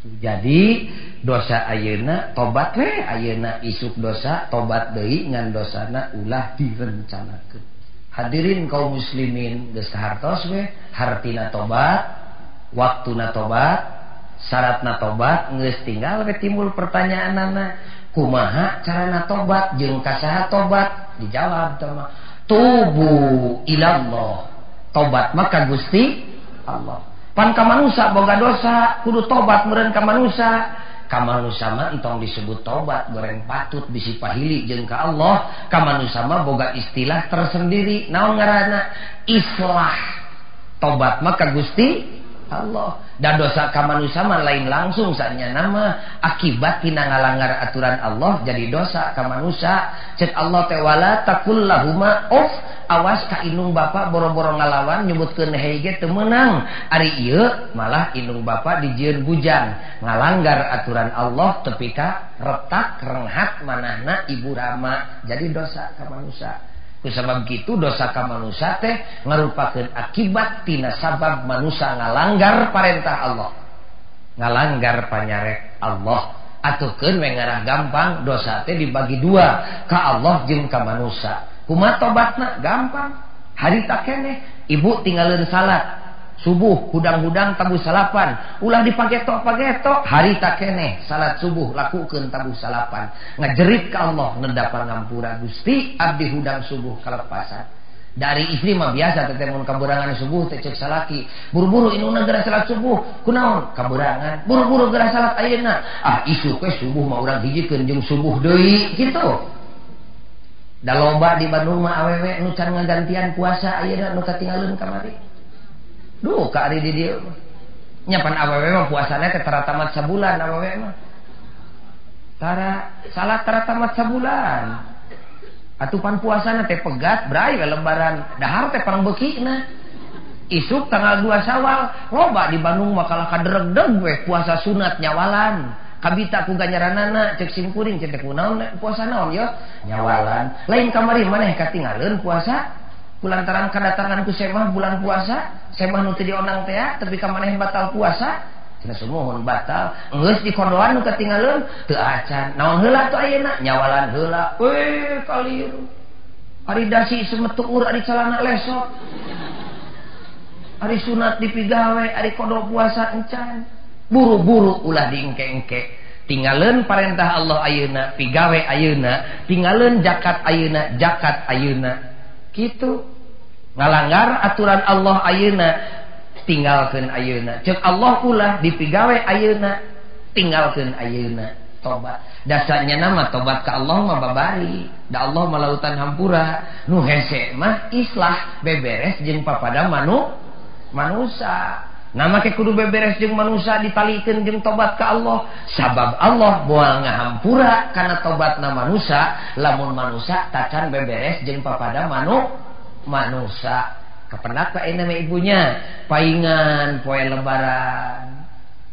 Jadi dosa ayeuna tobat we. Ayeuna isuk dosa tobat deui ngan dosana ulah direncanakeun. Hadirin kaum muslimin geus hartos we. Hartina tobat waktuna tobat syaratna tobat geus tinggal we timbul pertanyaan anak kumaha carana tobat? Jeung kasaha tobat? Dijawab tama tubu ilallah. Tobat maka Gusti Allah. Pan ka manusia boga dosa kudu tobat meureun ka manusia ka manusia mah entong disebut tobat goreng patut bisi pahili jeung ka Allah. Ka manusia mah boga istilah tersendiri naon ngaranna? Islah. Tobat maka Gusti Allah. Dan dosa kemanusaman lain langsung saatnya. Nama akibat tina ngalanggar aturan Allah jadi dosa kemanusa cek Allah tewala takullahuma of. Awas ka inung bapak boro-boro ngalawan nyebutkeun hege teu meunang. Ari ieu malah inung bapak dijieun bujang. Ngalanggar aturan Allah tepi ka retak renghat manahna ibu rama. Jadi dosa kemanusa sabab gitu dosa ka manusia teh ngarupakeun akibat tina sabab manusia ngalanggar perintah Allah. Ngalanggar panyarek Allah. Atukeun we ngarah gampang dosa teh dibagi dua ka Allah jeung ka manusia. Kumaha tobatna? Gampang. Hari tak ibu tinggalin salat. subuh hudang-hudang tabu salapan. Ulah dipagetok pagetok. Hari tak kene salat subuh lakukan tabu salapan. Ngajerit ke Allah ngendapan ngampura. Gusti abdi hudang subuh kalepasan. Dari istri mah biasa tetemun kaburangan subuh tecek salaki. Buru-buru inuna gerak salat subuh. Kunaon? Kaburangan. Buru-buru geura salat ayeuna. Ah isu ke subuh mah orang hijikeun jeung subuh deui gitu. Da loba di Bandung mah awewe nu can ngagantian puasa ayeuna nu katinggalun kamari. Duh, ka ari di dieu. Nyapan awewe mah puasana teh taratamat sabulan awewe mah. Tara salat taratamat sabulan. Atupan puasana teh pegat brai lebaran lembaran. Dahar teh parang beukina. Isuk tanggal 2 sawal loba di Bandung makalah kadereg-deg we puasa sunat nyawalan. Kabita ku ganyaranana cek simkuring cek teh kunaon puasa naon yo nyawalan. Lain kamari maneh katingaleun puasa bulan kedatangan ku semah bulan puasa semah nu teu diondang teh tapi ka batal puasa cina semua mohon batal. Geus di kondoan nu ketinggalan teu acan. Naon heula tuh ayeuna? Nyawalan heula. Weh kaliru. Ari dasi semetuk ur ari calana lesot ari sunat di pigawe ari kodo puasa encan. Buru-buru ulah diengke-engke. Tinggalin perintah Allah ayeuna pigawe ayeuna. Tinggalin jakat ayeuna jakat ayeuna. gitu. Ngalanggar aturan Allah ayeuna tinggalkan ayeuna. Cek Allah ulah dipigawe ayeuna tinggalkan ayeuna. Tobat. Dasarnya nama tobat ke Allah mah babari. Da Allah malautan hampura. Nu hese mah islah beberes jeung papada manu manusia nama kudu beberes jeung manusia ditalikan jeung tobat ke Allah. Sabab Allah buang ngahampura karena tobat nama manusia lamun manusia tacan beberes jeung papada manu manusia. Kepenak ke ini ibunya? Paingan poe lebaran.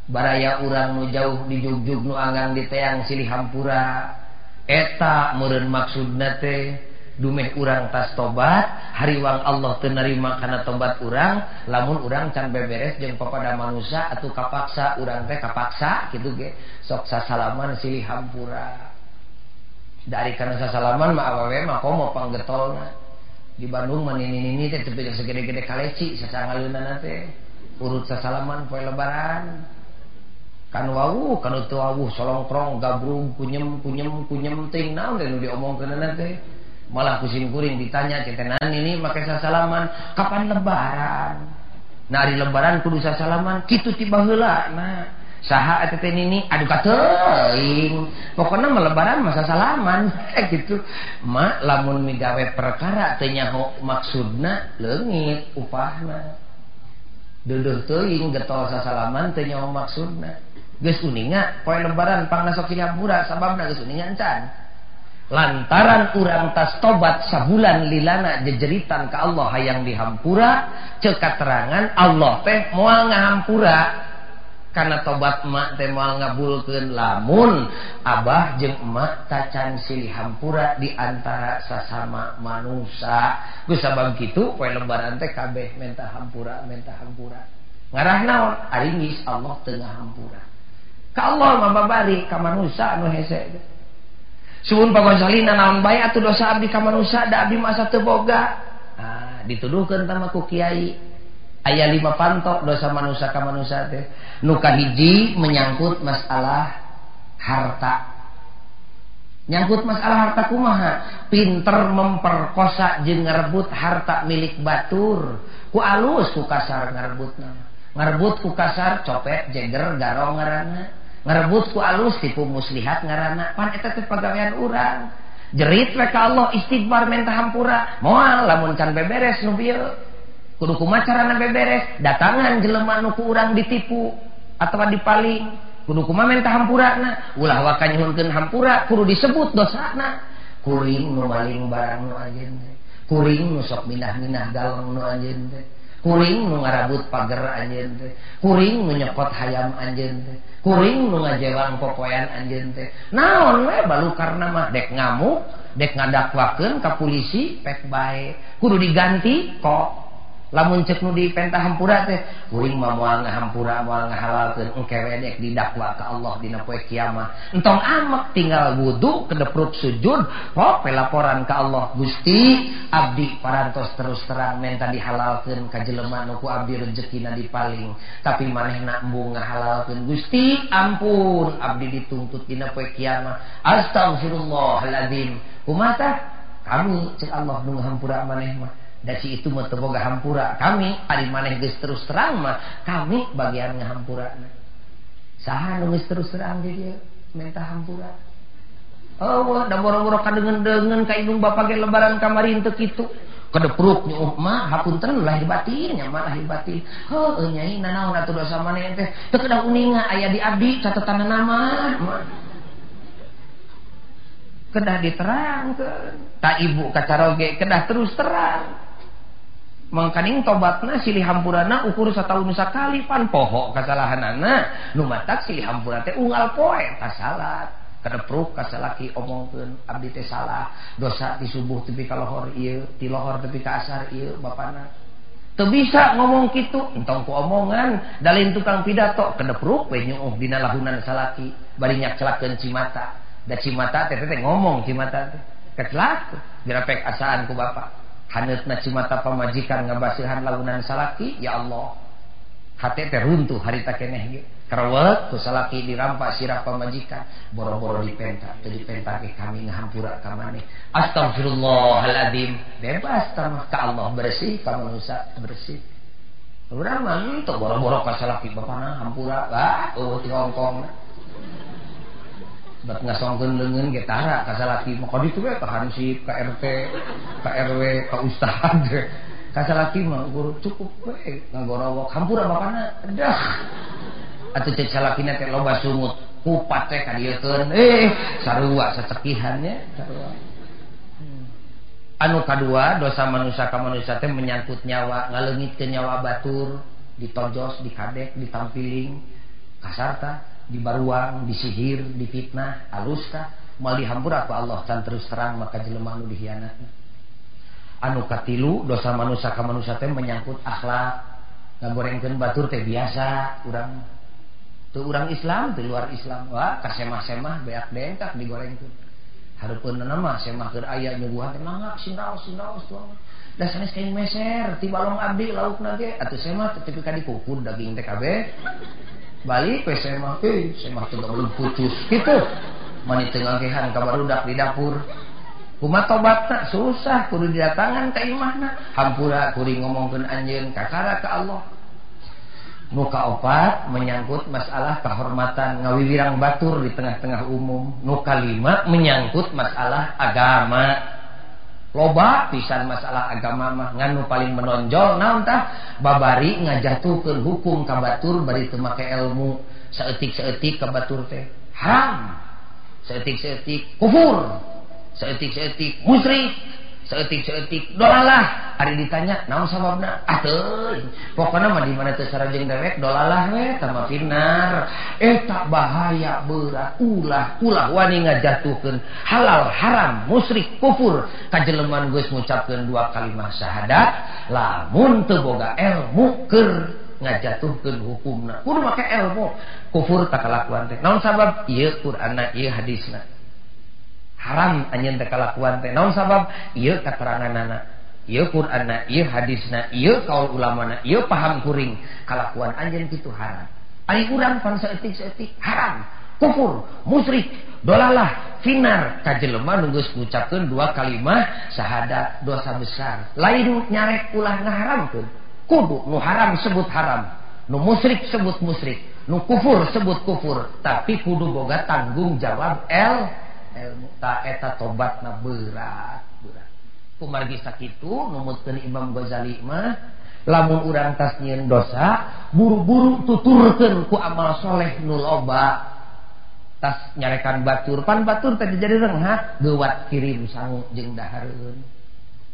Baraya urang nu jauh di Jogjug nu anggang di teang silih hampura eta meren maksud nate dumeh urang tas tobat hariwang Allah tenerima karena tobat urang lamun urang can beberes jeung papada manusia atau kapaksa urang teh kapaksa gitu ge. Sok sasalaman silih hampura. Dari karena sasalaman mah awewe mah komo panggetolna. Di Bandung mah nini-nini teh tepi segede-gede kaleci sasangaleunan teh. Urut sasalaman poe lebaran. Kan wawu kan teu wawu solongkrong gabrung kunyem kunyem kunyem ting naon nu diomongkeun teh? malah kusin-kuring ditanya cetenan ini pakai sasalaman? Kapan lebaran? Nari lebaran kudu sasalaman. Gitu tiba hela nah saha teten ini aduh kateuing. Pokoknya melebaran masa salaman kayak gitu. Mak lamun migawe perkara tenyaho maksudna lengit upahna. Duduh teing getol sasalaman tenyaho maksudna. Geus uninga poe lebaran pangna sok singapura sababna geus uninga encan. lantaran urang tas tobat sabulan lilana jejeritan ke Allah hayang dihampura ceka terangan Allah teh moal ngahampura. Karena tobat emak teh moal ngabulkeun lamun abah jeung emak tacan silih hampura di antara sasama manusia geus sabab kitu poe lebaran teh kabeh menta hampura menta hampura. Ngarah naon aringis Allah tengah hampura ka Allah mah babari ka manusia anu hese. Suun Pagonsalina naon bay atau dosa abdi ka manusia da abdi masa teboga. Nah, dituduhkan sama ku kiai. Ayah lima pantok dosa manusia ka manusia teh. Nuka hiji menyangkut masalah harta. Nyangkut masalah harta kumaha. Pinter memperkosa jeung ngerebut harta milik batur. Ku alus ku kasar ngerebut Ngarebut Ngerebut ku kasar copet jeger garong ngarana ngerebutku alus tipu muslihat teh pagawean urang. Jerit mereka Allah istighfar menta hampura. Moal lamun can beberes nu bieu kudu kumacarana beberes. Datangan jelema nu ku urang ditipu atawa dipaling. Kudu kumaha menta hampurana ulah wa kanyuhunkeun hampura kudu disebut dosana kuring nu maling barang nu anjeun kuring nu sok minah-minah galong nu anjeun teh. kuring nu ngarabut pagar anjen teh. Kuring nu nyekot hayam anjen teh. Kuring nu ngajewang popoyan anjen teh. Naon we balu karena mah dek ngamuk dek ngadakwakeun ka polisi pek bae. Kudu diganti kok. lamun cek nu di pentah hampura teh kuring mah moal ngahampura moal ngahalalkeun engke wedek didakwa ka Allah dina poe kiamah entong amek tinggal wudu kedeprut sujud oh, poe laporan ka Allah. Gusti abdi parantos terus terang menta dihalalkeun ka jelema nu ku abdi rejekina dipaling. Tapi manehna embung ngahalalkeun. Gusti ampun abdi dituntut dina poe kiamah astagfirullahalazim kumaha kami cek Allah nu ngahampura maneh mah. si itu maumoga hampura. Kami ari maneh geus terus sermah kami bagian ngahampurana saha nu geus terus terang di dieu minta hampura. Oh ka indung bapa ge lebaran kamari teu kitu. Kode perutnyamah oh, hapun terlah batinnya lahir batin. Heuh nyai nanaon atuh dosa maneh teh teu kedah uninga aya di Abdi catatan nama kedah diterangkeun. Ta tak ibu kacaroge kedah terus terang. mangkaning tobatna silih hampurana ukur sataun sakali pan poho kesalahan anak lumatak silih hampura teh unggal poe salat kadepruk kasalaki omongkeun abdi teh salah. Dosa di subuh tepi ka lohor ieu di lohor tepi ka asar ieu bapana. Teu bisa ngomong kitu entong ku omongan. Dalin tukang pidato kadepruk we nyuuh dina lahunan salaki. Bari nyakcelakeun cimata. Da cimata teh teh ngomong cimata teh. Kecelak dirapek asaan ku bapak. hanut na pamajikan pemajikan ngebasihan lagunan salaki ya Allah. Hati teh runtuh harita keneh kerawat ku salaki dirampak sirah pamajikan. Boro-boro dipenta teu dipenta ke kami ngahampura ka maneh. Astagfirullahalazim bebas tamah ka Allah bersih ka manusia bersih. Urang mah teu boro-boro ka salaki bapana hampura lah oh, di Hongkong ngasongkeun leungeun ge tara ka salaki mah kadi teh ka hansip ka RT ka RW ka ustad ka salaki mah guru cukup we ngagorowok hampura bapana dah atuh cek salakina teh loba sungut kupat teh ka dieu eh sarua sacekihannya sarua anu kadua dosa manusia ka manusia teh menyangkut nyawa ngaleungitkeun nyawa batur ditojos dikadek ditampiling kasarta dibaruang disihir difitnah aluskah mal dihampura apa Allah can terus terang maka jelema nu dihianatna anu katilu dosa manusia ke manusia teh menyangkut akhlak. Ngagorengkeun batur teh biasa urang. Tuh urang Islam tuh luar Islam. Wah kasemah-semah beak dengkak digorengkeun. Hareupeun nama semah keur aya nyuguhan teh mangap sinaos sinaos tuang dasarnya kain meser ti balong abdi lauk nage atuh semah tepi ka dikukur daging TKB balik mah eh mah teu belum putus. Gitu. Mani teu kabar ka barudak di dapur. Kumaha tobatna susah. Kudu didatangan ka imahna hampura kuring ngomongkeun anjeun kakara ka Allah. Nu opat menyangkut masalah kehormatan ngawiwirang batur di tengah-tengah umum. Nu lima menyangkut masalah agama. loba pisan masalah agama mah nganu paling menonjol naon tah? Babari ngajatuhkeun hukum ka batur bari teu make ilmu. Saeutik-saeutik ka batur teh haram. Saeutik-saeutik kufur. Saeutik-saeutik musyrik. seetik-seetik. Dolalah. Hari ditanya naon sababna? Atuh pokoknya mah di mana teh sarajeng dewek dolalah we tambah finar. Eh tak bahaya berat ulah ulah wani ngajatuhkeun halal haram musyrik kufur. Kajeleman geus ngucapkeun dua kalimat syahadat lamun teu boga ilmu keur ngajatuhkeun hukumna. Kudu make ilmu. Kufur tak kalakuan teh. Naon sabab? Ieu qur'anna ieu hadisna. haram anj kalakuan teh. Naon sabab? Ieu keterangan ieu Qur'anna ieu hadisna ieu kaul ulamana ieu paham kuring. Kalakuan anjen kitu haram. Ari urang pan saeutik saeutik haram. Kufur musyrik dolalah finar. Kajelema geus ngucapkeun dua kalimat syahadat dosa besar. Lain nyarek ulah ngaharamkeun kudu nu haram sebut haram. Nu musyrik sebut musyrik. Nu kufur sebut kufur. Tapi kudu boga tanggung jawab el ilmu taeta tobat na berat berat. Kumargi sakitu numutkeun Imam Ghazali mah lamun urang tas nyieun dosa buru-buru tuturkeun ku amal soleh nuloba tas nyarekan batur pan batur tadi jadi rengha gewat kirim sangu jeng daharun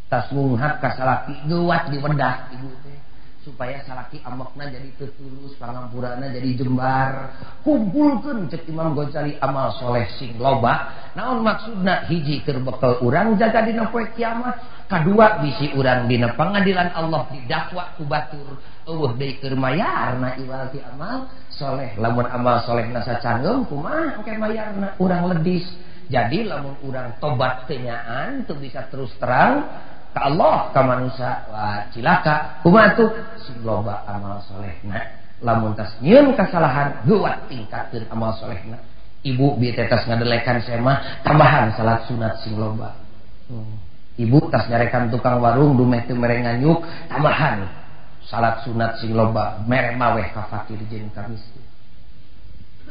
tas munghat kasalaki gewat di wedah ibu teh. supaya salaki amokna jadi tertulus pangampurana jadi jembar. Kumpulkan cek Imam Ghazali amal soleh sing loba. Naon maksudna? Hiji keur bekel urang jaga dina poe kiamat. Kadua bisi urang dina pengadilan Allah didakwa ku batur. Eueuh deui keur mayarna iwal ti amal soleh. Lamun amal soleh nasa kumaha engke mayarna? Urang ledis. Jadi lamun urang tobat kenyaan tuh bisa terus terang Allah kamansa cilaka. Umat tuh loba amalsholeh kasalahan kesalahan tingkatkeun amal solehna. Ibu bi tetes ngadelekan semah tambahan salat sunat sing loba. Hmm. ibu tas nyarekan tukang warung dumeh teu mere nganyuk tambahan salat sunat sing loba. Mere maweh ka fakir jeung ka miskin.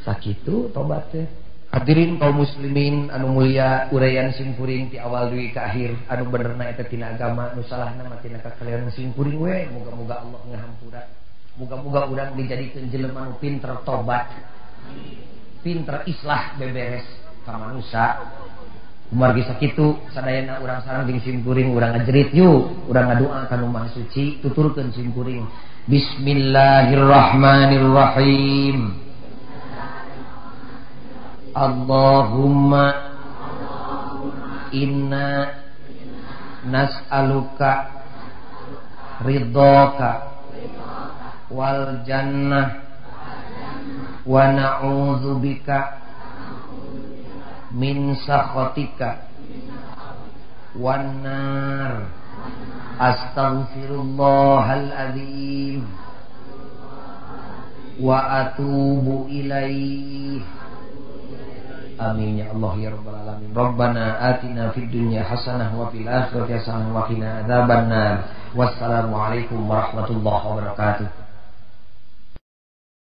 Sakitu tobat teh. hadirin kaum muslimin anu mulia uraian simpuring ti awal Dwi ke akhir anu benerna eta tina agama nu salahna mah tina kalian simpuring we. Moga-moga Allah ngahampura moga-moga dijadikeun jelema nu pinter tobat pinter islah beberes ka manusia Umar kisah itu sadayana urang sarang jeung simpuring urang ngajerit yuk urang ngadoa ka rumah suci tuturkeun simpuring. Bismillahirrahmanirrahim. Allahumma inna nas'aluka ridhoka wal jannah wa na'udzubika min sakhatika wan nar. Astaghfirullahal azim. Wa atubu ilaihi Amin ya Allah ya rabbal alamin. Rabbana atina fid dunya hasanah wa fil akhirati hasanah wa qina adzabannar. Wassalamu alaikum warahmatullahi wabarakatuh.